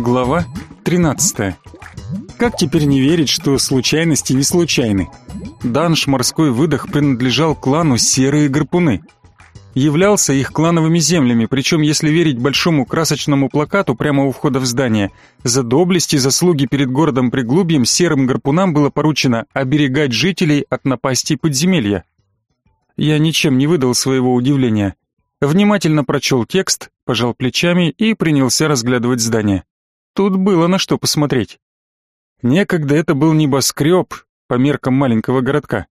Глава 13. Как теперь не верить, что случайности не случайны? Данш морской выдох принадлежал клану Серые Гарпуны. Являлся их клановыми землями, причем, если верить большому красочному плакату прямо у входа в здание, за доблесть и заслуги перед городом Приглубьем Серым Гарпунам было поручено оберегать жителей от напасти подземелья. Я ничем не выдал своего удивления. Внимательно прочел текст, пожал плечами и принялся разглядывать здание. Тут было на что посмотреть. Некогда это был небоскреб по меркам маленького городка.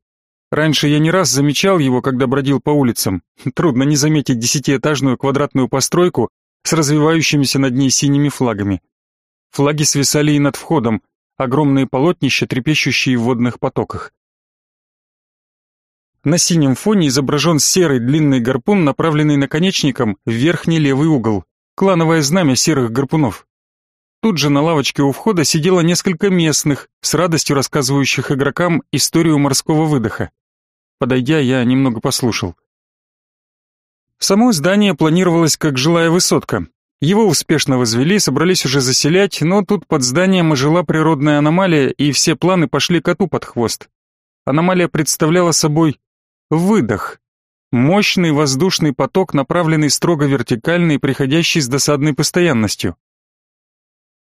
Раньше я не раз замечал его, когда бродил по улицам. Трудно не заметить десятиэтажную квадратную постройку с развивающимися над ней синими флагами. Флаги свисали и над входом, огромные полотнища, трепещущие в водных потоках. На синем фоне изображен серый длинный гарпун, направленный наконечником в верхний левый угол. Клановое знамя серых гарпунов. Тут же на лавочке у входа сидело несколько местных, с радостью рассказывающих игрокам историю морского выдоха. Подойдя, я немного послушал. Само здание планировалось как жилая высотка. Его успешно возвели, собрались уже заселять, но тут под зданием ожила природная аномалия, и все планы пошли коту под хвост. Аномалия представляла собой Выдох. Мощный воздушный поток, направленный строго вертикально и приходящий с досадной постоянностью.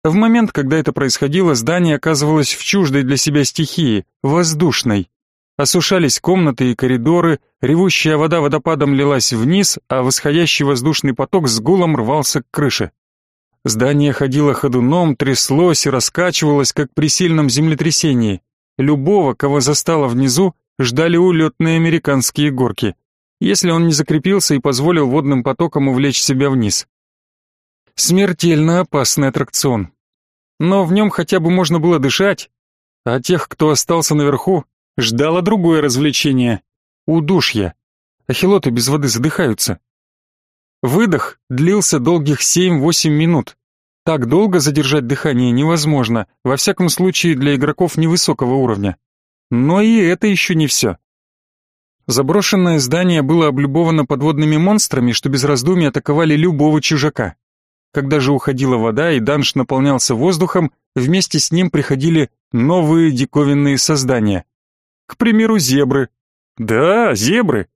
В момент, когда это происходило, здание оказывалось в чуждой для себя стихии, воздушной. Осушались комнаты и коридоры, ревущая вода водопадом лилась вниз, а восходящий воздушный поток с гулом рвался к крыше. Здание ходило ходуном, тряслось и раскачивалось, как при сильном землетрясении. Любого, кого застало внизу, ждали улетные американские горки, если он не закрепился и позволил водным потокам увлечь себя вниз. Смертельно опасный аттракцион. Но в нем хотя бы можно было дышать, а тех, кто остался наверху, ждало другое развлечение — удушье. Ахилоты без воды задыхаются. Выдох длился долгих 7-8 минут. Так долго задержать дыхание невозможно, во всяком случае для игроков невысокого уровня. Но и это еще не все. Заброшенное здание было облюбовано подводными монстрами, что без раздумий атаковали любого чужака. Когда же уходила вода и данж наполнялся воздухом, вместе с ним приходили новые диковинные создания. К примеру, зебры. Да, зебры.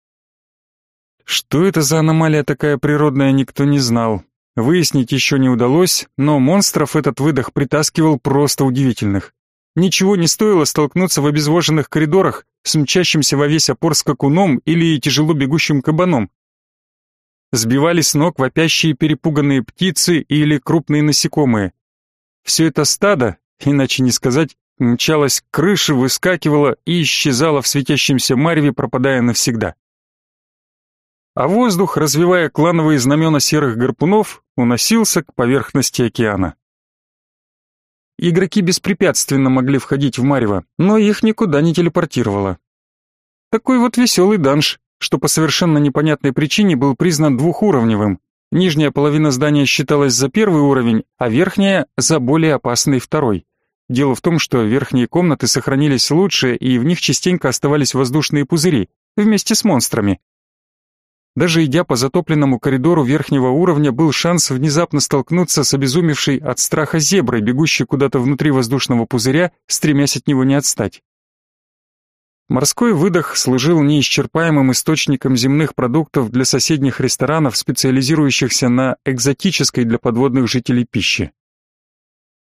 Что это за аномалия такая природная, никто не знал. Выяснить еще не удалось, но монстров этот выдох притаскивал просто удивительных. Ничего не стоило столкнуться в обезвоженных коридорах с мчащимся во весь опор скакуном или тяжело бегущим кабаном. Сбивали с ног вопящие перепуганные птицы или крупные насекомые. Все это стадо, иначе не сказать, мчалось к крыше, выскакивало и исчезало в светящемся мареве, пропадая навсегда. А воздух, развивая клановые знамена серых гарпунов, уносился к поверхности океана. Игроки беспрепятственно могли входить в Марево, но их никуда не телепортировало. Такой вот веселый данж, что по совершенно непонятной причине был признан двухуровневым. Нижняя половина здания считалась за первый уровень, а верхняя — за более опасный второй. Дело в том, что верхние комнаты сохранились лучше, и в них частенько оставались воздушные пузыри, вместе с монстрами. Даже идя по затопленному коридору верхнего уровня, был шанс внезапно столкнуться с обезумевшей от страха зеброй, бегущей куда-то внутри воздушного пузыря, стремясь от него не отстать. Морской выдох служил неисчерпаемым источником земных продуктов для соседних ресторанов, специализирующихся на экзотической для подводных жителей пище.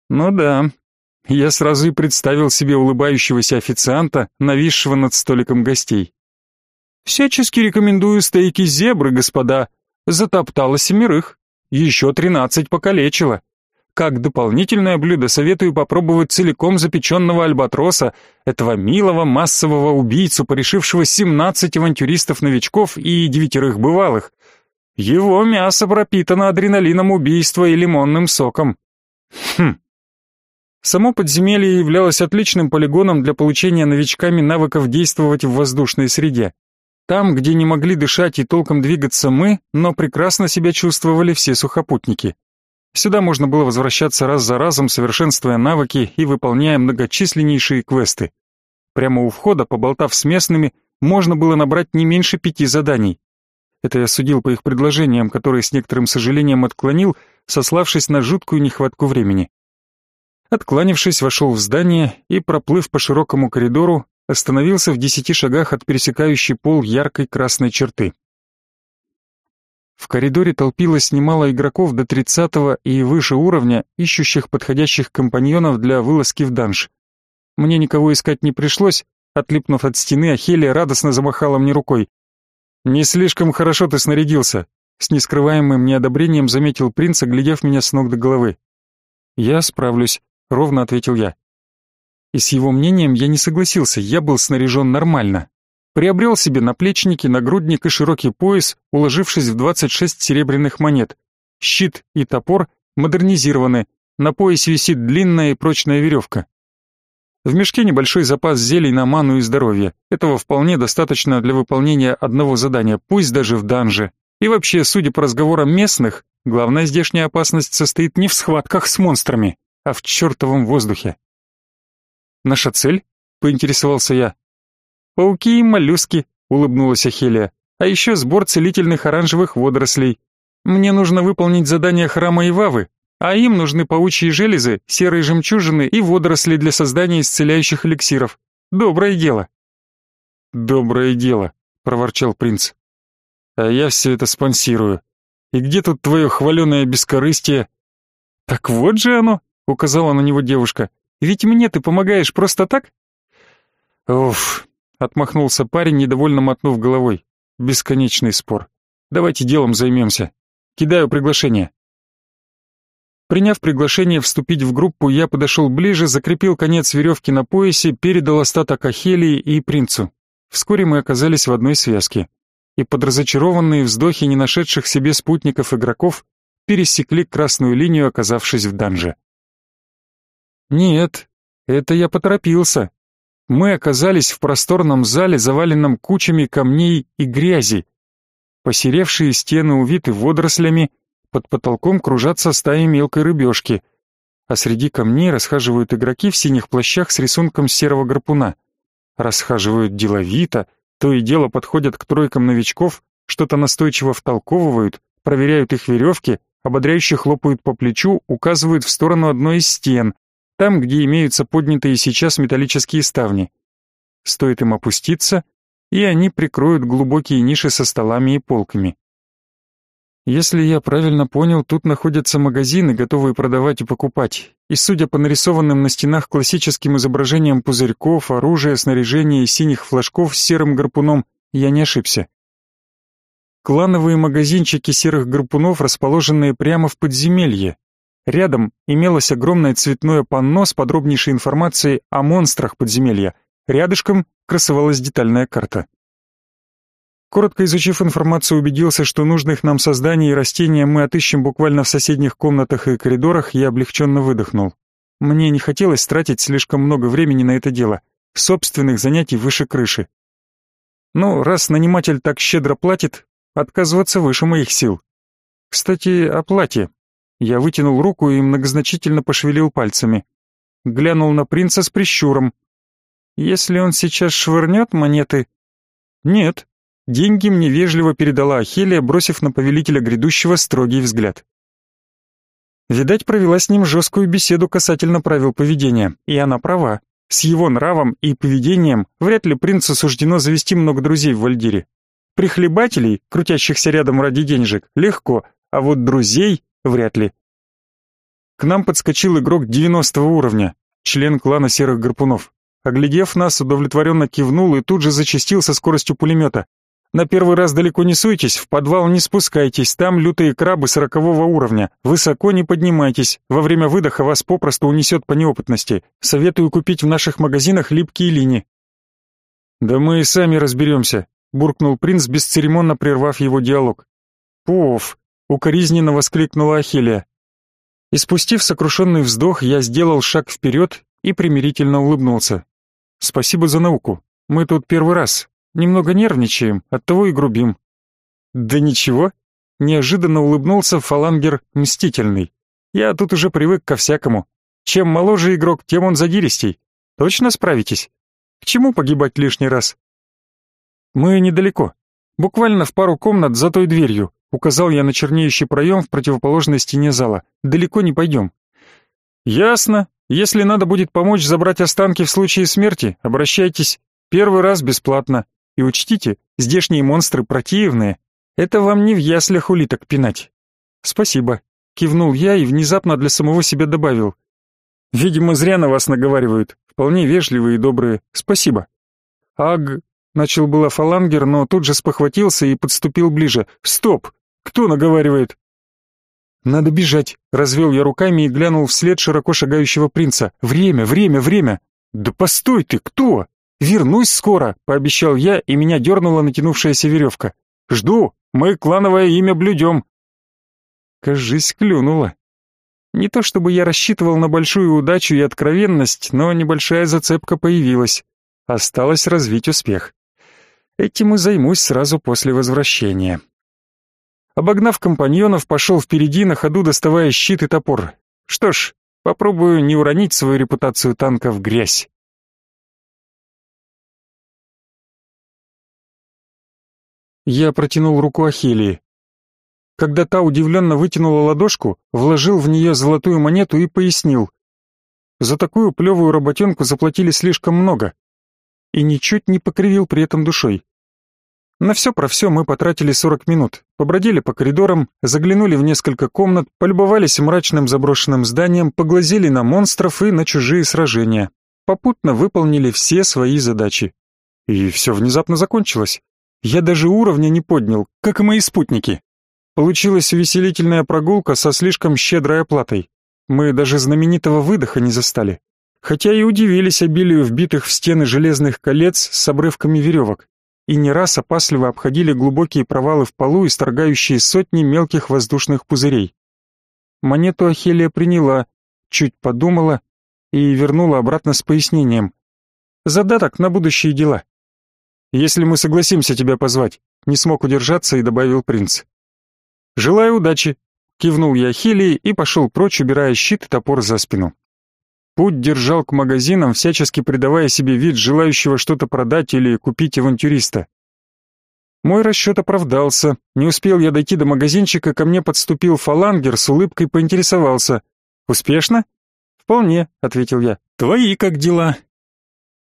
Ну да, я сразу и представил себе улыбающегося официанта, нависшего над столиком гостей. Всячески рекомендую стейки зебры, господа. Затоптала семерых. Еще тринадцать покалечила. Как дополнительное блюдо советую попробовать целиком запеченного альбатроса, этого милого массового убийцу, порешившего семнадцать авантюристов-новичков и девятерых бывалых. Его мясо пропитано адреналином убийства и лимонным соком. Хм. Само подземелье являлось отличным полигоном для получения новичками навыков действовать в воздушной среде. Там, где не могли дышать и толком двигаться мы, но прекрасно себя чувствовали все сухопутники. Сюда можно было возвращаться раз за разом, совершенствуя навыки и выполняя многочисленнейшие квесты. Прямо у входа, поболтав с местными, можно было набрать не меньше пяти заданий. Это я судил по их предложениям, которые с некоторым сожалением отклонил, сославшись на жуткую нехватку времени. Откланившись, вошел в здание и, проплыв по широкому коридору, остановился в десяти шагах от пересекающей пол яркой красной черты. В коридоре толпилось немало игроков до 30 и выше уровня, ищущих подходящих компаньонов для вылазки в данж. Мне никого искать не пришлось, отлипнув от стены, Ахелия радостно замахала мне рукой. «Не слишком хорошо ты снарядился», — с нескрываемым неодобрением заметил принц, оглядев меня с ног до головы. «Я справлюсь», — ровно ответил я. И с его мнением я не согласился, я был снаряжен нормально. Приобрел себе наплечники, нагрудник и широкий пояс, уложившись в 26 серебряных монет. Щит и топор модернизированы, на поясе висит длинная и прочная веревка. В мешке небольшой запас зелий на ману и здоровье. Этого вполне достаточно для выполнения одного задания, пусть даже в данже. И вообще, судя по разговорам местных, главная здешняя опасность состоит не в схватках с монстрами, а в чертовом воздухе. «Наша цель?» — поинтересовался я. «Пауки и моллюски», — улыбнулась Ахелия. «А еще сбор целительных оранжевых водорослей. Мне нужно выполнить задание храма Ивавы, а им нужны паучьи железы, серые жемчужины и водоросли для создания исцеляющих эликсиров. Доброе дело». «Доброе дело», — проворчал принц. «А я все это спонсирую. И где тут твое хваленое бескорыстие?» «Так вот же оно», — указала на него девушка. Ведь мне ты помогаешь просто так? Уф, отмахнулся парень, недовольно мотнув головой. Бесконечный спор. Давайте делом займемся. Кидаю приглашение. Приняв приглашение вступить в группу, я подошел ближе, закрепил конец веревки на поясе, передал остаток Ахелии и принцу. Вскоре мы оказались в одной связке. И под разочарованные вздохи не нашедших себе спутников игроков пересекли красную линию, оказавшись в данже. Нет, это я поторопился. Мы оказались в просторном зале, заваленном кучами камней и грязи. Посеревшие стены увиты водорослями, под потолком кружатся стаи мелкой рыбешки, а среди камней расхаживают игроки в синих плащах с рисунком серого гарпуна. Расхаживают деловито, то и дело подходят к тройкам новичков, что-то настойчиво втолковывают, проверяют их веревки, ободряюще хлопают по плечу, указывают в сторону одной из стен, там, где имеются поднятые сейчас металлические ставни. Стоит им опуститься, и они прикроют глубокие ниши со столами и полками. Если я правильно понял, тут находятся магазины, готовые продавать и покупать. И судя по нарисованным на стенах классическим изображениям пузырьков, оружия, снаряжения и синих флажков с серым гарпуном, я не ошибся. Клановые магазинчики серых гарпунов, расположенные прямо в подземелье, Рядом имелось огромное цветное панно с подробнейшей информацией о монстрах подземелья. Рядышком красовалась детальная карта. Коротко изучив информацию, убедился, что нужных нам созданий и растения мы отыщем буквально в соседних комнатах и коридорах, я облегченно выдохнул. Мне не хотелось тратить слишком много времени на это дело. Собственных занятий выше крыши. Ну, раз наниматель так щедро платит, отказываться выше моих сил. Кстати, о плате. Я вытянул руку и многозначительно пошевелил пальцами. Глянул на принца с прищуром. Если он сейчас швырнет монеты... Нет. Деньги мне вежливо передала Ахелия, бросив на повелителя грядущего строгий взгляд. Видать, провела с ним жесткую беседу касательно правил поведения, и она права. С его нравом и поведением вряд ли принцу суждено завести много друзей в Вальдире. Прихлебателей, крутящихся рядом ради денежек, легко, а вот друзей Вряд ли. К нам подскочил игрок 90 уровня, член клана Серых Гарпунов. Оглядев нас, удовлетворенно кивнул и тут же зачастил со скоростью пулемета. На первый раз далеко не суйтесь, в подвал не спускайтесь, там лютые крабы сорокового уровня. Высоко не поднимайтесь, во время выдоха вас попросту унесет по неопытности. Советую купить в наших магазинах липкие линии. Да мы и сами разберемся, буркнул принц, бесцеремонно прервав его диалог. Пуф, укоризненно воскликнула Ахилия. И спустив сокрушенный вздох, я сделал шаг вперед и примирительно улыбнулся. Спасибо за науку. Мы тут первый раз. Немного нервничаем, оттого и грубим. Да ничего. Неожиданно улыбнулся фалангер мстительный. Я тут уже привык ко всякому. Чем моложе игрок, тем он задиристей. Точно справитесь? К чему погибать лишний раз? Мы недалеко. Буквально в пару комнат за той дверью. Указал я на чернеющий проем в противоположной стене зала. Далеко не пойдем. Ясно. Если надо будет помочь забрать останки в случае смерти, обращайтесь. Первый раз бесплатно. И учтите, здешние монстры противные. Это вам не в яслях улиток пинать. Спасибо. Кивнул я и внезапно для самого себя добавил. Видимо, зря на вас наговаривают. Вполне вежливые и добрые. Спасибо. Аг... Начал было фалангер, но тут же спохватился и подступил ближе. Стоп! Кто наговаривает? Надо бежать. Развел я руками и глянул вслед широко шагающего принца. Время, время, время. Да постой ты, кто? Вернусь скоро, пообещал я, и меня дернула натянувшаяся веревка. Жду, мы клановое имя блюдем. Кажись, клюнула. Не то чтобы я рассчитывал на большую удачу и откровенность, но небольшая зацепка появилась. Осталось развить успех. Этим и займусь сразу после возвращения. Обогнав компаньонов, пошел впереди, на ходу доставая щит и топор. Что ж, попробую не уронить свою репутацию танка в грязь. Я протянул руку Ахилии. Когда та удивленно вытянула ладошку, вложил в нее золотую монету и пояснил. За такую плевую работенку заплатили слишком много. И ничуть не покривил при этом душой. На все про все мы потратили 40 минут, побродили по коридорам, заглянули в несколько комнат, полюбовались мрачным заброшенным зданием, поглазели на монстров и на чужие сражения. Попутно выполнили все свои задачи. И все внезапно закончилось. Я даже уровня не поднял, как и мои спутники. Получилась увеселительная прогулка со слишком щедрой оплатой. Мы даже знаменитого выдоха не застали. Хотя и удивились обилию вбитых в стены железных колец с обрывками веревок. И не раз опасливо обходили глубокие провалы в полу, исторгающие сотни мелких воздушных пузырей. Монету Ахелия приняла, чуть подумала и вернула обратно с пояснением. «Задаток на будущие дела». «Если мы согласимся тебя позвать», — не смог удержаться и добавил принц. «Желаю удачи!» — кивнул я Хилии и пошел прочь, убирая щит и топор за спину. Путь держал к магазинам, всячески придавая себе вид желающего что-то продать или купить авантюриста. Мой расчет оправдался. Не успел я дойти до магазинчика, ко мне подступил фалангер, с улыбкой поинтересовался. «Успешно?» «Вполне», — ответил я. «Твои как дела?»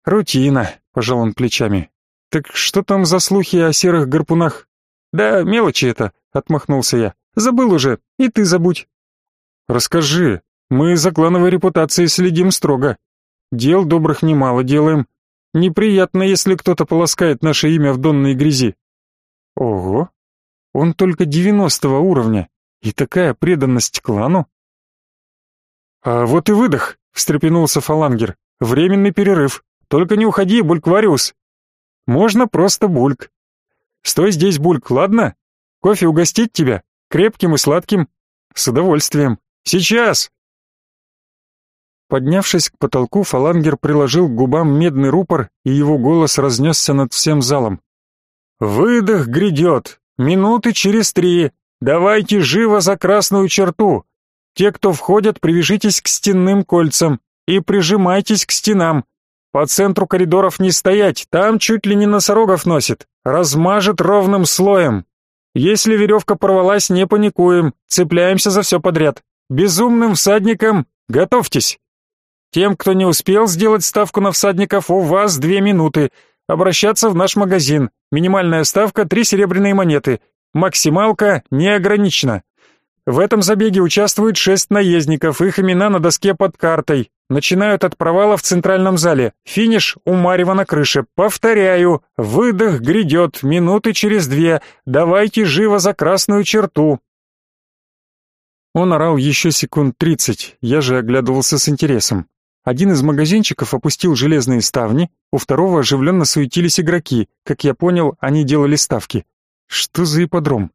«Рутина», — пожал он плечами. «Так что там за слухи о серых гарпунах?» «Да мелочи это», — отмахнулся я. «Забыл уже, и ты забудь». «Расскажи, мы за клановой репутацией следим строго. Дел добрых немало делаем. Неприятно, если кто-то полоскает наше имя в донной грязи». «Ого, он только девяностого уровня, и такая преданность клану?» «А вот и выдох», — встрепенулся фалангер. «Временный перерыв. Только не уходи, Бульквариус». «Можно просто Бульк», Стой здесь, Бульк, ладно? Кофе угостить тебя? Крепким и сладким? С удовольствием. Сейчас!» Поднявшись к потолку, фалангер приложил к губам медный рупор, и его голос разнесся над всем залом. «Выдох грядет! Минуты через три! Давайте живо за красную черту! Те, кто входят, привяжитесь к стенным кольцам и прижимайтесь к стенам. По центру коридоров не стоять, там чуть ли не носорогов носит. Размажет ровным слоем. Если веревка порвалась, не паникуем, цепляемся за все подряд. Безумным всадникам готовьтесь. Тем, кто не успел сделать ставку на всадников, у вас две минуты. Обращаться в наш магазин. Минимальная ставка три серебряные монеты. Максималка не ограничена. В этом забеге участвуют шесть наездников, их имена на доске под картой. Начинают от провала в центральном зале. Финиш у Марева на крыше. Повторяю, выдох грядет, минуты через две. Давайте живо за красную черту. Он орал еще секунд тридцать, я же оглядывался с интересом. Один из магазинчиков опустил железные ставни, у второго оживленно суетились игроки. Как я понял, они делали ставки. Что за ипподром?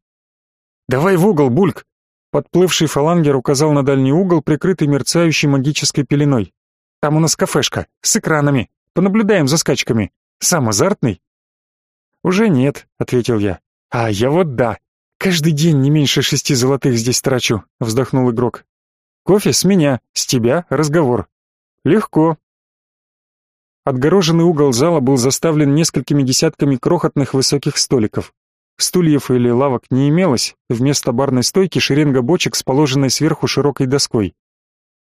«Давай в угол, Бульк!» Подплывший фалангер указал на дальний угол, прикрытый мерцающей магической пеленой. «Там у нас кафешка, с экранами. Понаблюдаем за скачками. Сам азартный?» «Уже нет», — ответил я. «А я вот да. Каждый день не меньше шести золотых здесь трачу», — вздохнул игрок. «Кофе с меня, с тебя разговор». «Легко». Отгороженный угол зала был заставлен несколькими десятками крохотных высоких столиков. Стульев или лавок не имелось, вместо барной стойки шеренга бочек с положенной сверху широкой доской.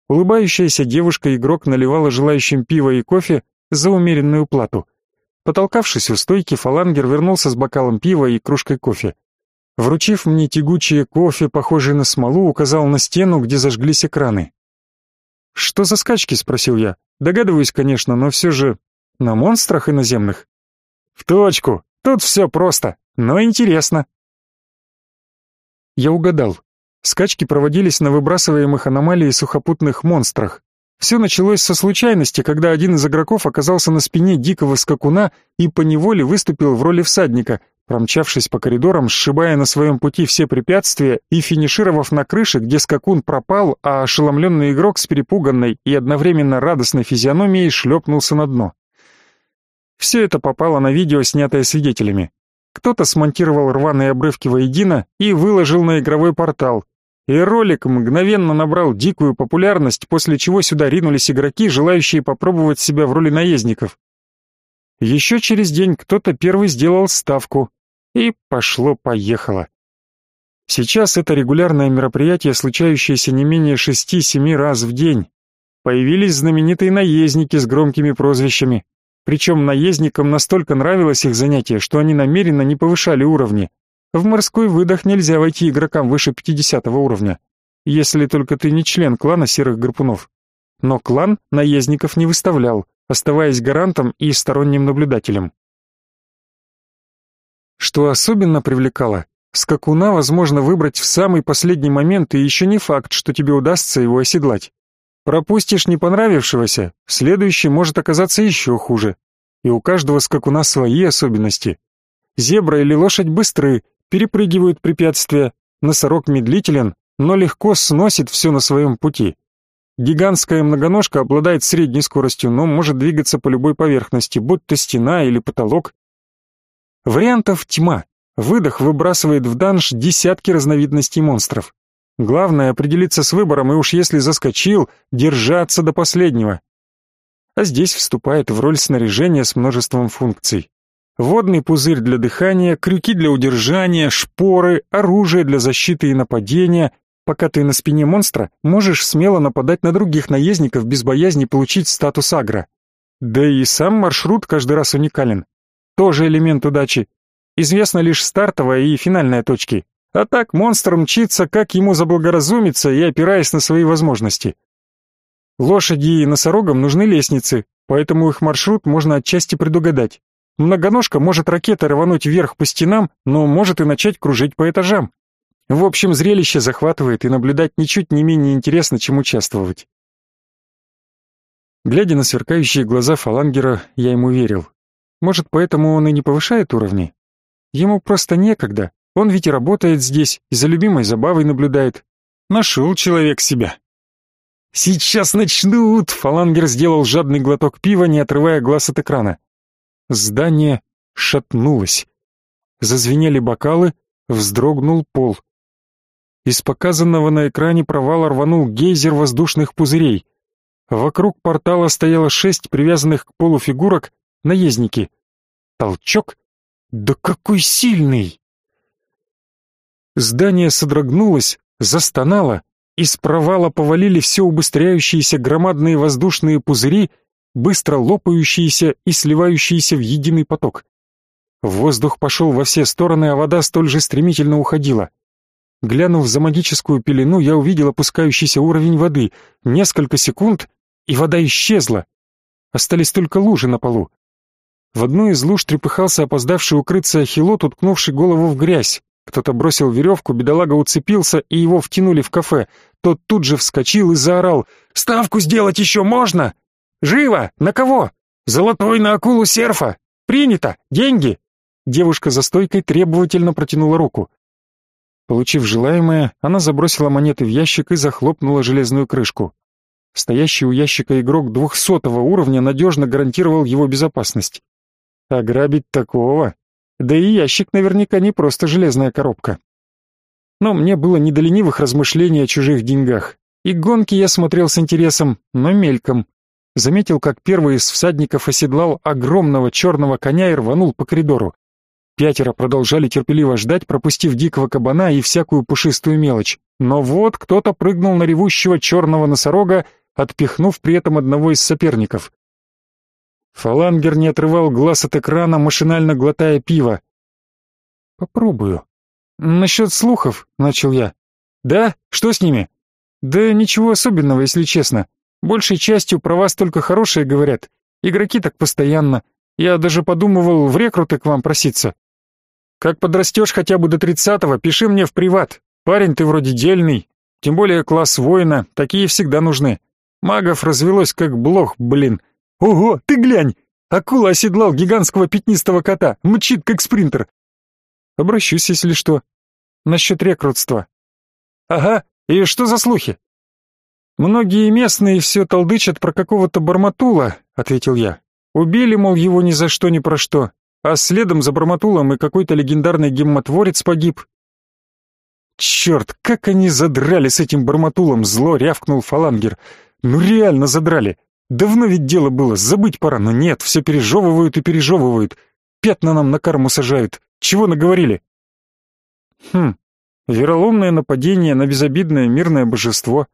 Улыбающаяся девушка-игрок наливала желающим пиво и кофе за умеренную плату. Потолкавшись у стойки, фалангер вернулся с бокалом пива и кружкой кофе. Вручив мне тягучее кофе, похожее на смолу, указал на стену, где зажглись экраны. «Что за скачки?» — спросил я. «Догадываюсь, конечно, но все же на монстрах иноземных?» «В точку. Тут все просто, но интересно». Я угадал. Скачки проводились на выбрасываемых аномалии сухопутных монстрах. Все началось со случайности, когда один из игроков оказался на спине дикого скакуна и поневоле выступил в роли всадника, промчавшись по коридорам, сшибая на своем пути все препятствия и финишировав на крыше, где скакун пропал, а ошеломленный игрок с перепуганной и одновременно радостной физиономией шлепнулся на дно. Все это попало на видео, снятое свидетелями. Кто-то смонтировал рваные обрывки воедино и выложил на игровой портал, и ролик мгновенно набрал дикую популярность, после чего сюда ринулись игроки, желающие попробовать себя в роли наездников. Еще через день кто-то первый сделал ставку, и пошло-поехало. Сейчас это регулярное мероприятие, случающееся не менее шести-семи раз в день. Появились знаменитые наездники с громкими прозвищами. Причем наездникам настолько нравилось их занятие, что они намеренно не повышали уровни, в морской выдох нельзя войти игрокам выше 50 уровня, если только ты не член клана Серых Гарпунов. Но клан наездников не выставлял, оставаясь гарантом и сторонним наблюдателем. Что особенно привлекало, скакуна возможно выбрать в самый последний момент, и еще не факт, что тебе удастся его оседлать. Пропустишь не понравившегося, следующий может оказаться еще хуже. И у каждого скакуна свои особенности. Зебра или лошадь быстры, перепрыгивают препятствия, носорог медлителен, но легко сносит все на своем пути. Гигантская многоножка обладает средней скоростью, но может двигаться по любой поверхности, будь то стена или потолок. Вариантов тьма. Выдох выбрасывает в данж десятки разновидностей монстров. Главное определиться с выбором и уж если заскочил, держаться до последнего. А здесь вступает в роль снаряжения с множеством функций. Водный пузырь для дыхания, крюки для удержания, шпоры, оружие для защиты и нападения. Пока ты на спине монстра, можешь смело нападать на других наездников без боязни получить статус агро. Да и сам маршрут каждый раз уникален. Тоже элемент удачи. Известно лишь стартовая и финальная точки. А так монстр мчится, как ему заблагоразумится и опираясь на свои возможности. Лошади и носорогам нужны лестницы, поэтому их маршрут можно отчасти предугадать. Многоножка может ракетой рвануть вверх по стенам, но может и начать кружить по этажам. В общем, зрелище захватывает и наблюдать ничуть не менее интересно, чем участвовать. Глядя на сверкающие глаза фалангера, я ему верил. Может, поэтому он и не повышает уровни? Ему просто некогда. Он ведь и работает здесь, и за любимой забавой наблюдает. Нашел человек себя. «Сейчас начнут!» — фалангер сделал жадный глоток пива, не отрывая глаз от экрана. Здание шатнулось. Зазвенели бокалы, вздрогнул пол. Из показанного на экране провала рванул гейзер воздушных пузырей. Вокруг портала стояло шесть привязанных к полу фигурок, наездники. Толчок? Да какой сильный! Здание содрогнулось, застонало, из провала повалили все убыстряющиеся громадные воздушные пузыри — быстро лопающиеся и сливающиеся в единый поток. Воздух пошел во все стороны, а вода столь же стремительно уходила. Глянув за магическую пелену, я увидел опускающийся уровень воды. Несколько секунд, и вода исчезла. Остались только лужи на полу. В одной из луж трепыхался опоздавший укрыться ахилот, уткнувший голову в грязь. Кто-то бросил веревку, бедолага уцепился, и его втянули в кафе. Тот тут же вскочил и заорал. «Ставку сделать еще можно!» Живо! На кого? Золотой на акулу серфа! Принято! Деньги!» Девушка за стойкой требовательно протянула руку. Получив желаемое, она забросила монеты в ящик и захлопнула железную крышку. Стоящий у ящика игрок двухсотого уровня надежно гарантировал его безопасность. Ограбить такого? Да и ящик наверняка не просто железная коробка. Но мне было не до ленивых размышлений о чужих деньгах. И гонки я смотрел с интересом, но мельком заметил, как первый из всадников оседлал огромного черного коня и рванул по коридору. Пятеро продолжали терпеливо ждать, пропустив дикого кабана и всякую пушистую мелочь. Но вот кто-то прыгнул на ревущего черного носорога, отпихнув при этом одного из соперников. Фалангер не отрывал глаз от экрана, машинально глотая пиво. «Попробую». «Насчет слухов», — начал я. «Да? Что с ними?» «Да ничего особенного, если честно. Большей частью про вас только хорошие говорят. Игроки так постоянно. Я даже подумывал в рекруты к вам проситься. Как подрастешь хотя бы до тридцатого, пиши мне в приват. Парень ты вроде дельный, тем более класс воина, такие всегда нужны. Магов развелось как блох, блин. Ого, ты глянь! Акула оседлал гигантского пятнистого кота, мчит как спринтер. Обращусь, если что. Насчет рекрутства. Ага, и что за слухи? Многие местные все толдычат про какого-то барматула, ответил я. Убили, мол, его ни за что ни про что а следом за Барматулом и какой-то легендарный геммотворец погиб. Черт, как они задрали с этим Барматулом, зло рявкнул Фалангер. Ну реально задрали. Давно ведь дело было, забыть пора, но нет, все пережевывают и пережевывают. Пятна нам на карму сажают. Чего наговорили? Хм, вероломное нападение на безобидное мирное божество,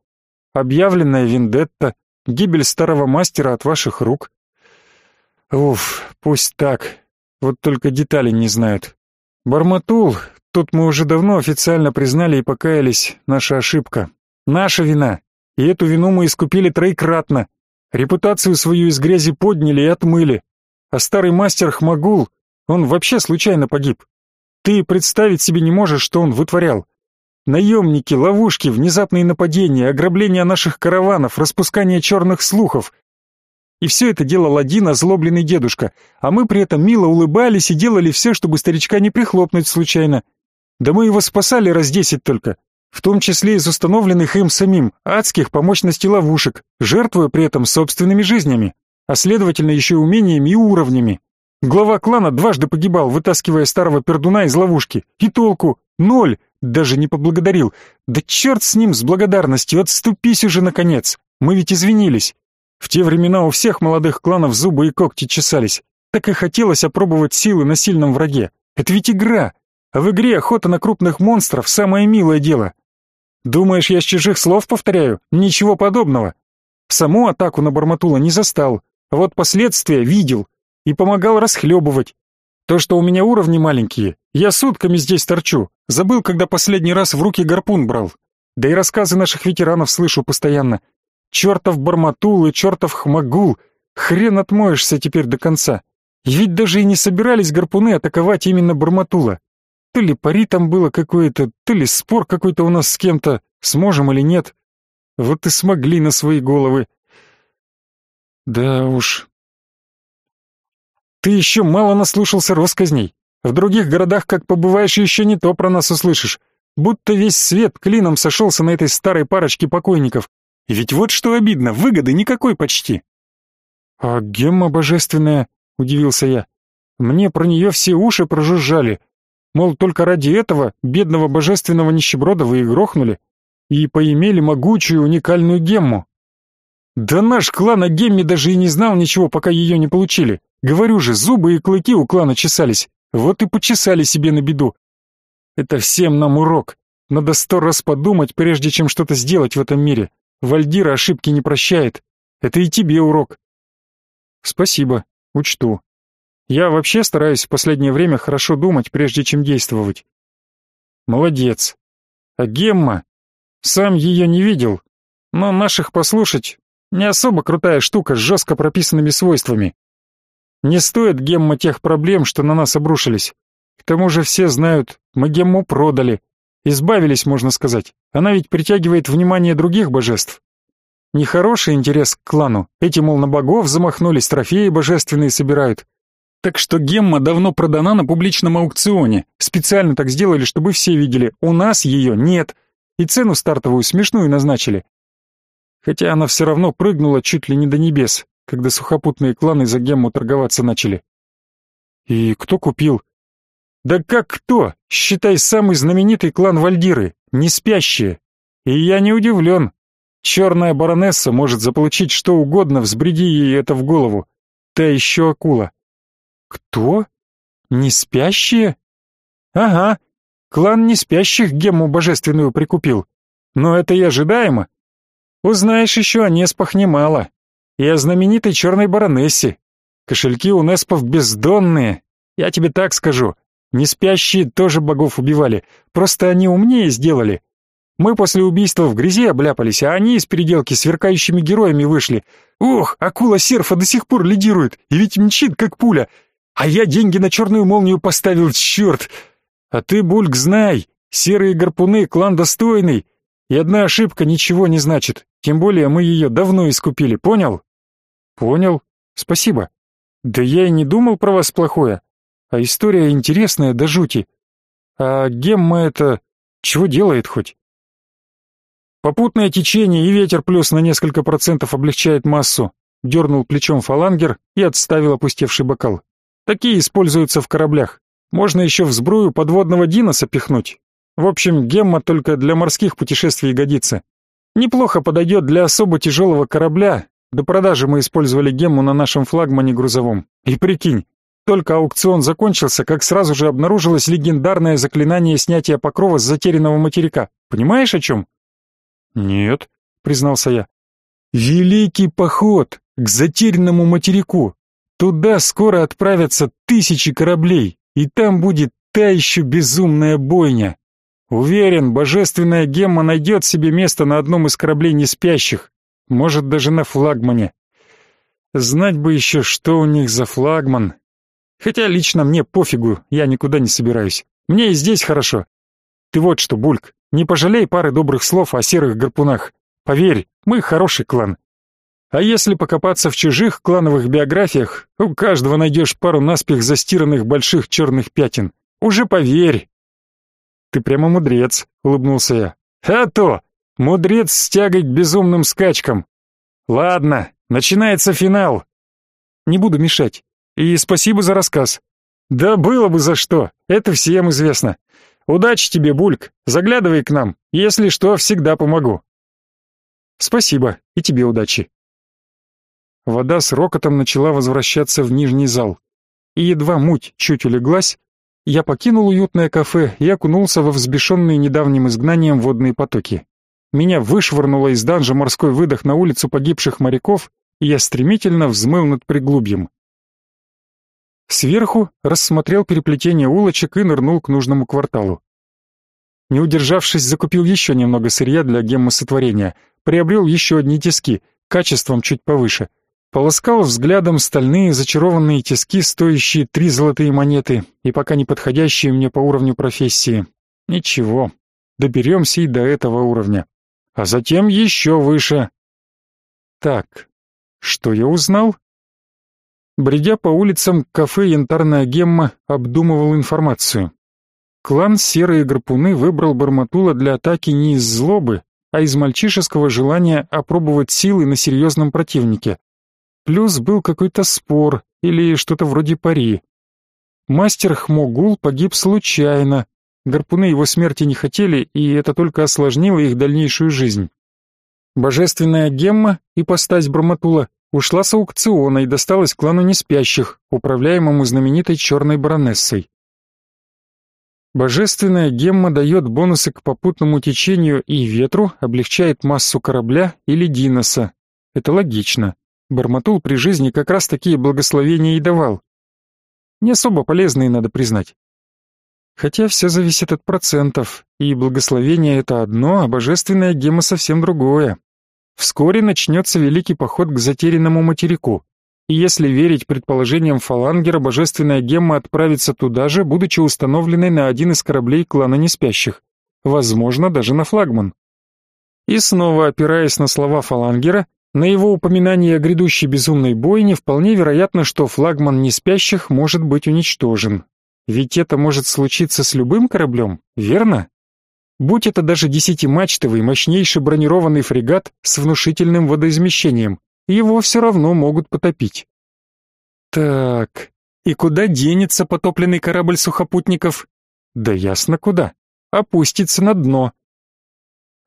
объявленная вендетта, гибель старого мастера от ваших рук. Уф, пусть так. Вот только детали не знают. Барматул, тут мы уже давно официально признали и покаялись, наша ошибка. Наша вина. И эту вину мы искупили троекратно. Репутацию свою из грязи подняли и отмыли. А старый мастер Хмагул, он вообще случайно погиб. Ты представить себе не можешь, что он вытворял. Наемники, ловушки, внезапные нападения, ограбление наших караванов, распускание черных слухов, и все это делал один озлобленный дедушка, а мы при этом мило улыбались и делали все, чтобы старичка не прихлопнуть случайно. Да мы его спасали раз десять только, в том числе из установленных им самим адских по мощности ловушек, жертвуя при этом собственными жизнями, а следовательно еще умениями и уровнями. Глава клана дважды погибал, вытаскивая старого пердуна из ловушки. И толку? Ноль! Даже не поблагодарил. Да черт с ним, с благодарностью, отступись уже наконец. Мы ведь извинились. В те времена у всех молодых кланов зубы и когти чесались. Так и хотелось опробовать силы на сильном враге. Это ведь игра. А в игре охота на крупных монстров — самое милое дело. Думаешь, я с чужих слов повторяю? Ничего подобного. Саму атаку на Барматула не застал, а вот последствия видел и помогал расхлебывать. То, что у меня уровни маленькие, я сутками здесь торчу. Забыл, когда последний раз в руки гарпун брал. Да и рассказы наших ветеранов слышу постоянно. Чертов Барматул и чертов Хмагул. Хрен отмоешься теперь до конца. Ведь даже и не собирались гарпуны атаковать именно Барматула. То ли пари там было какое-то, то ли спор какой-то у нас с кем-то, сможем или нет. Вот и смогли на свои головы. Да уж. Ты еще мало наслушался россказней. В других городах, как побываешь, еще не то про нас услышишь. Будто весь свет клином сошелся на этой старой парочке покойников. Ведь вот что обидно, выгоды никакой почти. А гемма божественная, удивился я. Мне про нее все уши прожужжали. Мол, только ради этого бедного божественного нищеброда вы и грохнули, и поимели могучую уникальную гемму. Да наш клан о гемме даже и не знал ничего, пока ее не получили. Говорю же, зубы и клыки у клана чесались. Вот и почесали себе на беду. Это всем нам урок. Надо сто раз подумать, прежде чем что-то сделать в этом мире. Вальдира ошибки не прощает. Это и тебе урок. Спасибо, учту. Я вообще стараюсь в последнее время хорошо думать, прежде чем действовать. Молодец. А Гемма? Сам ее не видел, но наших послушать не особо крутая штука с жестко прописанными свойствами. Не стоит Гемма тех проблем, что на нас обрушились. К тому же все знают, мы Гемму продали, Избавились, можно сказать. Она ведь притягивает внимание других божеств. Нехороший интерес к клану. Эти, мол, на богов замахнулись, трофеи божественные собирают. Так что гемма давно продана на публичном аукционе. Специально так сделали, чтобы все видели. У нас ее нет. И цену стартовую смешную назначили. Хотя она все равно прыгнула чуть ли не до небес, когда сухопутные кланы за гемму торговаться начали. И кто купил? Да как кто? Считай, самый знаменитый клан Вальдиры, не спящие. И я не удивлен. Черная баронесса может заполучить что угодно, взбреди ей это в голову. Та еще акула. Кто? Не спящие? Ага, клан не спящих гемму божественную прикупил. Но это и ожидаемо. Узнаешь еще о неспах немало. И о знаменитой черной баронессе. Кошельки у неспов бездонные. Я тебе так скажу. Не спящие тоже богов убивали. Просто они умнее сделали. Мы после убийства в грязи обляпались, а они из переделки сверкающими героями вышли. Ох, акула серфа до сих пор лидирует, и ведь мчит как пуля. А я деньги на черную молнию поставил, черт! А ты, Бульк, знай, серые гарпуны — клан достойный, и одна ошибка ничего не значит, тем более мы ее давно искупили, понял? Понял, спасибо. Да я и не думал про вас плохое, а история интересная до жути. А Гемма это чего делает хоть? Попутное течение и ветер плюс на несколько процентов облегчает массу. Дернул плечом фалангер и отставил опустевший бокал. Такие используются в кораблях. Можно еще в сбрую подводного диноса пихнуть. В общем, гемма только для морских путешествий годится. Неплохо подойдет для особо тяжелого корабля. До продажи мы использовали гемму на нашем флагмане грузовом. И прикинь, только аукцион закончился, как сразу же обнаружилось легендарное заклинание снятия покрова с затерянного материка. Понимаешь, о чем? «Нет», — признался я. «Великий поход к затерянному материку. Туда скоро отправятся тысячи кораблей, и там будет та еще безумная бойня. Уверен, божественная гемма найдет себе место на одном из кораблей неспящих, может, даже на флагмане. Знать бы еще, что у них за флагман. Хотя лично мне пофигу, я никуда не собираюсь. Мне и здесь хорошо. Ты вот что, Бульк, не пожалей пары добрых слов о серых гарпунах. Поверь, мы хороший клан. А если покопаться в чужих клановых биографиях, у каждого найдешь пару наспех застиранных больших черных пятен. Уже поверь. Ты прямо мудрец, улыбнулся я. А то, мудрец с тягой к безумным скачкам. Ладно, начинается финал. Не буду мешать. И спасибо за рассказ. Да было бы за что, это всем известно. Удачи тебе, Бульк. Заглядывай к нам. Если что, всегда помогу. Спасибо, и тебе удачи. Вода с рокотом начала возвращаться в нижний зал. И едва муть чуть улеглась, я покинул уютное кафе и окунулся во взбешенные недавним изгнанием водные потоки. Меня вышвырнуло из данжа морской выдох на улицу погибших моряков, и я стремительно взмыл над приглубьем. Сверху рассмотрел переплетение улочек и нырнул к нужному кварталу. Не удержавшись, закупил еще немного сырья для геммосотворения, приобрел еще одни тиски, качеством чуть повыше. Полоскал взглядом стальные зачарованные тиски, стоящие три золотые монеты и пока не подходящие мне по уровню профессии. Ничего, доберемся и до этого уровня. А затем еще выше. Так, что я узнал? Бредя по улицам, кафе «Янтарная гемма» обдумывал информацию. Клан «Серые гарпуны» выбрал Барматула для атаки не из злобы, а из мальчишеского желания опробовать силы на серьезном противнике. Плюс был какой-то спор или что-то вроде пари. Мастер Хмогул погиб случайно. Гарпуны его смерти не хотели, и это только осложнило их дальнейшую жизнь. Божественная гемма, ипостась Барматула, ушла с аукциона и досталась клану неспящих, управляемому знаменитой черной баронессой. Божественная гемма дает бонусы к попутному течению и ветру, облегчает массу корабля или диноса. Это логично. Барматул при жизни как раз такие благословения и давал. Не особо полезные, надо признать. Хотя все зависит от процентов, и благословение это одно, а божественная гемма совсем другое. Вскоре начнется великий поход к затерянному материку. И если верить предположениям фалангера, божественная гемма отправится туда же, будучи установленной на один из кораблей клана Неспящих. Возможно, даже на флагман. И снова опираясь на слова фалангера, на его упоминание о грядущей безумной бойне, вполне вероятно, что флагман Неспящих может быть уничтожен. Ведь это может случиться с любым кораблем, верно? Будь это даже десятимачтовый, мощнейший бронированный фрегат с внушительным водоизмещением, его все равно могут потопить. Так, и куда денется потопленный корабль сухопутников? Да ясно куда. Опустится на дно.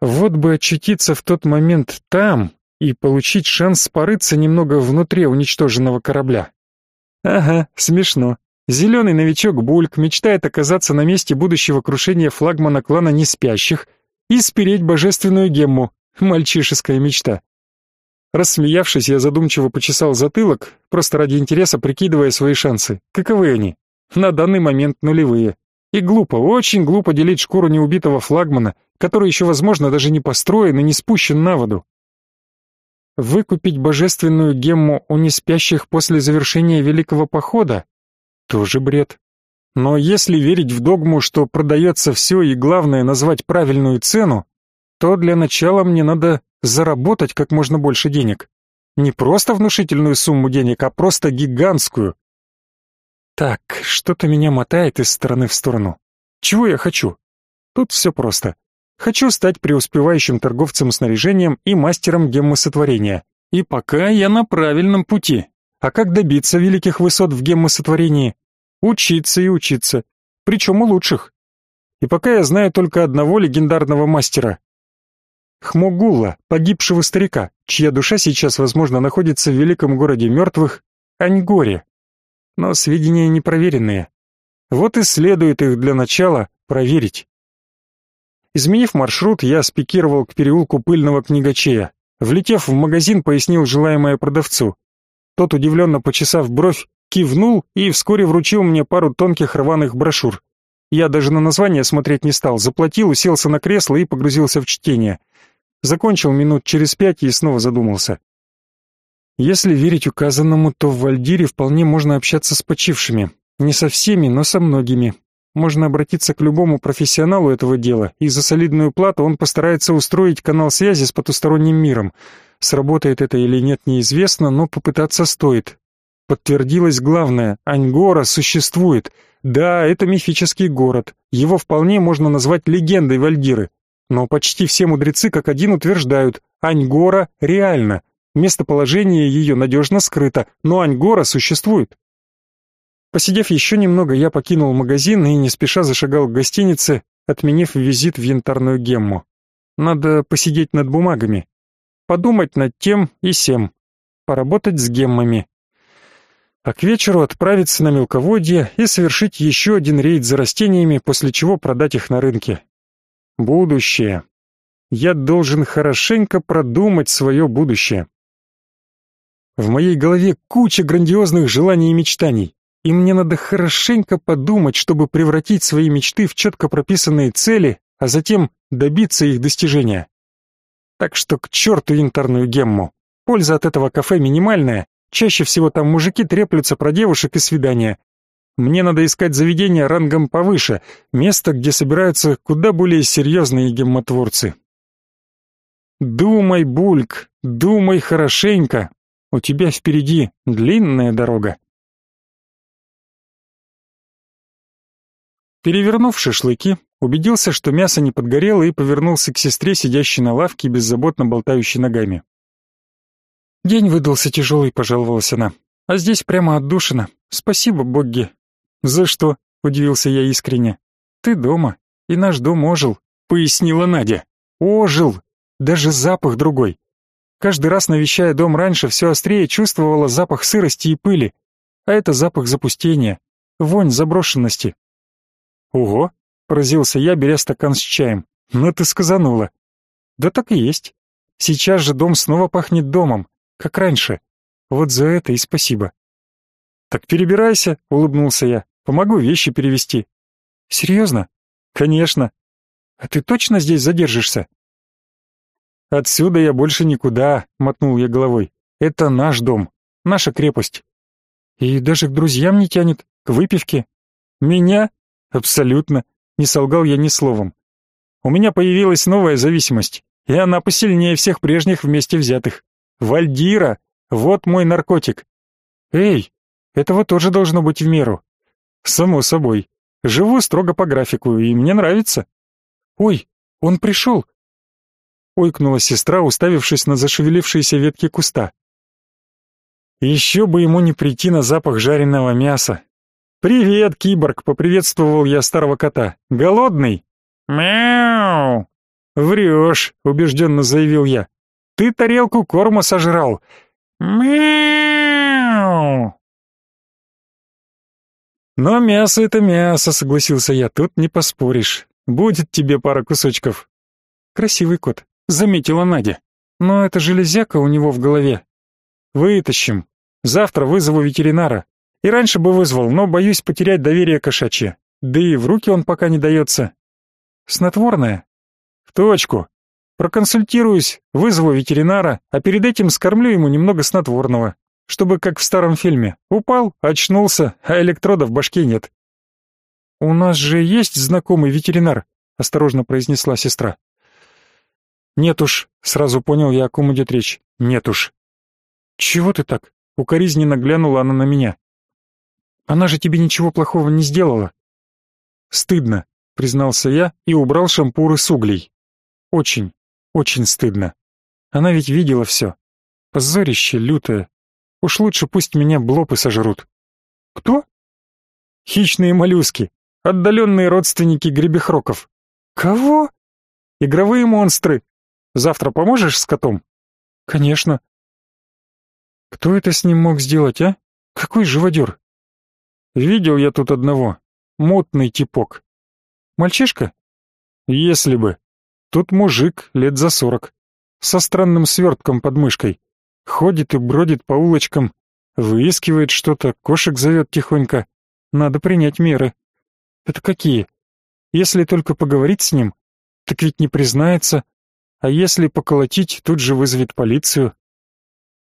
Вот бы очутиться в тот момент там и получить шанс порыться немного внутри уничтоженного корабля. Ага, смешно. Зеленый новичок Бульк мечтает оказаться на месте будущего крушения флагмана клана неспящих и спереть божественную гемму. Мальчишеская мечта. Рассмеявшись, я задумчиво почесал затылок, просто ради интереса прикидывая свои шансы. Каковы они? На данный момент нулевые. И глупо, очень глупо делить шкуру неубитого флагмана, который еще, возможно, даже не построен и не спущен на воду. Выкупить божественную гемму у неспящих после завершения Великого Похода? Тоже бред. Но если верить в догму, что продается все и главное назвать правильную цену, то для начала мне надо заработать как можно больше денег. Не просто внушительную сумму денег, а просто гигантскую. Так, что-то меня мотает из стороны в сторону. Чего я хочу? Тут все просто. Хочу стать преуспевающим торговцем снаряжением и мастером геммосотворения. И пока я на правильном пути. А как добиться великих высот в геммосотворении? Учиться и учиться. Причем у лучших. И пока я знаю только одного легендарного мастера. Хмогула, погибшего старика, чья душа сейчас, возможно, находится в великом городе мертвых, Аньгоре. Но сведения непроверенные. Вот и следует их для начала проверить. Изменив маршрут, я спикировал к переулку пыльного книгачея. Влетев в магазин, пояснил желаемое продавцу. Тот, удивленно почесав бровь, кивнул и вскоре вручил мне пару тонких рваных брошюр. Я даже на название смотреть не стал, заплатил, уселся на кресло и погрузился в чтение. Закончил минут через пять и снова задумался. Если верить указанному, то в Вальдире вполне можно общаться с почившими. Не со всеми, но со многими. Можно обратиться к любому профессионалу этого дела, и за солидную плату он постарается устроить канал связи с потусторонним миром. Сработает это или нет, неизвестно, но попытаться стоит. Подтвердилось главное, Аньгора существует. Да, это мифический город. Его вполне можно назвать легендой Вальдиры. Но почти все мудрецы как один утверждают, Аньгора реально. Местоположение ее надежно скрыто, но Аньгора существует. Посидев еще немного, я покинул магазин и не спеша зашагал к гостинице, отменив визит в янтарную гемму. Надо посидеть над бумагами, подумать над тем и сем, поработать с геммами. А к вечеру отправиться на мелководье и совершить еще один рейд за растениями, после чего продать их на рынке. Будущее. Я должен хорошенько продумать свое будущее. В моей голове куча грандиозных желаний и мечтаний и мне надо хорошенько подумать, чтобы превратить свои мечты в четко прописанные цели, а затем добиться их достижения. Так что к черту янтарную гемму. Польза от этого кафе минимальная, чаще всего там мужики треплются про девушек и свидания. Мне надо искать заведение рангом повыше, место, где собираются куда более серьезные геммотворцы. Думай, Бульк, думай хорошенько. У тебя впереди длинная дорога. Перевернув шашлыки, убедился, что мясо не подгорело и повернулся к сестре, сидящей на лавке, беззаботно болтающей ногами. «День выдался тяжелый», — пожаловалась она. «А здесь прямо отдушина. Спасибо, Богги». «За что?» — удивился я искренне. «Ты дома, и наш дом ожил», — пояснила Надя. «Ожил! Даже запах другой. Каждый раз, навещая дом раньше, все острее чувствовала запах сырости и пыли. А это запах запустения, вонь заброшенности, «Ого!» — поразился я, беря стакан с чаем. «Ну ты сказанула!» «Да так и есть. Сейчас же дом снова пахнет домом, как раньше. Вот за это и спасибо». «Так перебирайся», — улыбнулся я. «Помогу вещи перевести». «Серьезно?» «Конечно». «А ты точно здесь задержишься?» «Отсюда я больше никуда», — мотнул я головой. «Это наш дом, наша крепость». «И даже к друзьям не тянет, к выпивке?» «Меня?» Абсолютно. Не солгал я ни словом. У меня появилась новая зависимость, и она посильнее всех прежних вместе взятых. Вальдира! Вот мой наркотик. Эй, этого тоже должно быть в меру. Само собой. Живу строго по графику, и мне нравится. Ой, он пришел. Ойкнула сестра, уставившись на зашевелившиеся ветки куста. Еще бы ему не прийти на запах жареного мяса. «Привет, киборг!» — поприветствовал я старого кота. «Голодный?» «Мяу!» «Врешь!» — убежденно заявил я. «Ты тарелку корма сожрал!» «Мяу!» Но мясо это мясо, согласился я, тут не поспоришь. Будет тебе пара кусочков. Красивый кот, заметила Надя. Но это железяка у него в голове. Вытащим. Завтра вызову ветеринара. И раньше бы вызвал, но боюсь потерять доверие кошачье. Да и в руки он пока не дается. Снотворное? В точку. Проконсультируюсь, вызову ветеринара, а перед этим скормлю ему немного снотворного чтобы как в старом фильме. Упал, очнулся, а электрода в башке нет. У нас же есть знакомый ветеринар, осторожно произнесла сестра. Нет уж, сразу понял я, о ком идет речь. Нет уж. Чего ты так? Укоризненно глянула она на меня. Она же тебе ничего плохого не сделала. Стыдно, признался я и убрал шампуры с углей. Очень, очень стыдно. Она ведь видела все. Позорище лютое. Уж лучше пусть меня блопы сожрут. Кто? Хищные моллюски, отдаленные родственники гребехроков. Кого? Игровые монстры. Завтра поможешь с котом? Конечно. Кто это с ним мог сделать, а? Какой живодер? Видел я тут одного. Мутный типок. Мальчишка? Если бы. Тут мужик, лет за сорок. Со странным свертком под мышкой. Ходит и бродит по улочкам, выискивает что-то, кошек зовет тихонько. Надо принять меры. Это какие? Если только поговорить с ним, так ведь не признается. А если поколотить, тут же вызовет полицию.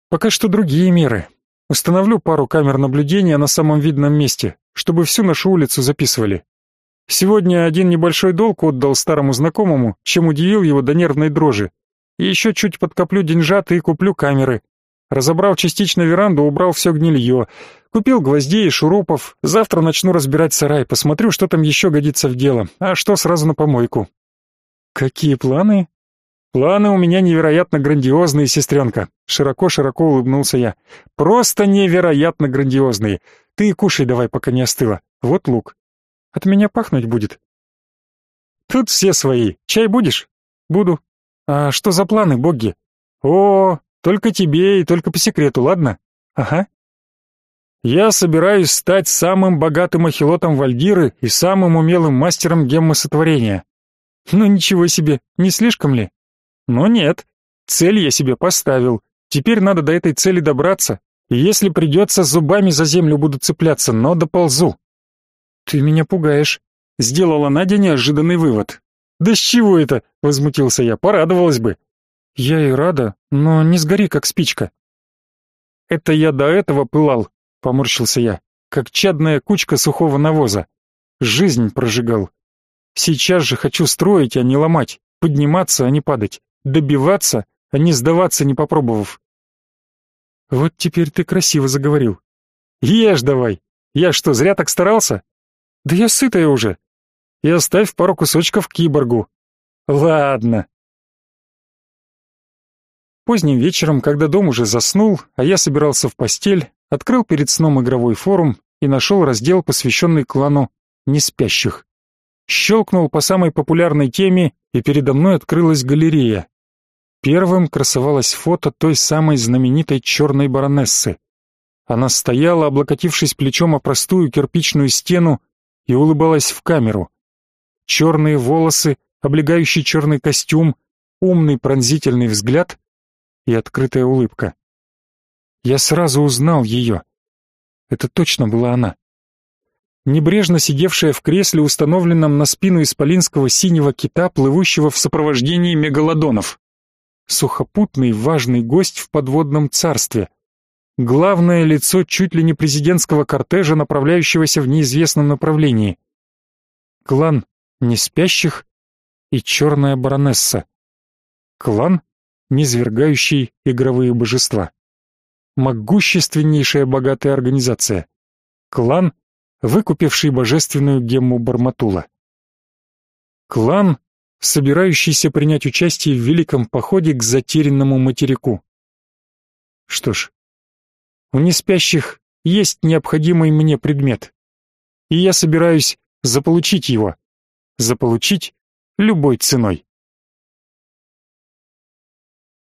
Пока что другие меры. Установлю пару камер наблюдения на самом видном месте, чтобы всю нашу улицу записывали. Сегодня один небольшой долг отдал старому знакомому, чем удивил его до нервной дрожи. И еще чуть подкоплю деньжат и куплю камеры. Разобрал частично веранду, убрал все гнилье. Купил гвоздей и шурупов. Завтра начну разбирать сарай, посмотрю, что там еще годится в дело, а что сразу на помойку. Какие планы? Планы у меня невероятно грандиозные, сестренка. Широко-широко улыбнулся я. Просто невероятно грандиозные. Ты кушай давай, пока не остыло. Вот лук. От меня пахнуть будет. Тут все свои. Чай будешь? Буду. А что за планы, боги? О, только тебе и только по секрету, ладно? Ага. Я собираюсь стать самым богатым ахилотом Вальдиры и самым умелым мастером геммосотворения. Ну ничего себе, не слишком ли? Но нет. Цель я себе поставил. Теперь надо до этой цели добраться. И если придется, зубами за землю буду цепляться, но доползу. Ты меня пугаешь. Сделала Надя неожиданный вывод. Да с чего это? Возмутился я, порадовалась бы. Я и рада, но не сгори, как спичка. Это я до этого пылал, поморщился я, как чадная кучка сухого навоза. Жизнь прожигал. Сейчас же хочу строить, а не ломать, подниматься, а не падать, добиваться, а не сдаваться, не попробовав. Вот теперь ты красиво заговорил. Ешь давай. Я что, зря так старался? Да я сытая уже. И оставь пару кусочков киборгу. Ладно, Поздним вечером, когда дом уже заснул, а я собирался в постель, открыл перед сном игровой форум и нашел раздел, посвященный клану неспящих. Щелкнул по самой популярной теме, и передо мной открылась галерея. Первым красовалось фото той самой знаменитой черной баронессы. Она стояла, облокотившись плечом о простую кирпичную стену, и улыбалась в камеру. Черные волосы, облегающий черный костюм, умный пронзительный взгляд и открытая улыбка. Я сразу узнал ее. Это точно была она. Небрежно сидевшая в кресле, установленном на спину исполинского синего кита, плывущего в сопровождении мегалодонов. Сухопутный важный гость в подводном царстве. Главное лицо чуть ли не президентского кортежа, направляющегося в неизвестном направлении. Клан неспящих и черная баронесса. Клан низвергающий игровые божества. Могущественнейшая богатая организация. Клан, выкупивший божественную гемму Барматула. Клан, собирающийся принять участие в великом походе к затерянному материку. Что ж, у неспящих есть необходимый мне предмет, и я собираюсь заполучить его, заполучить любой ценой.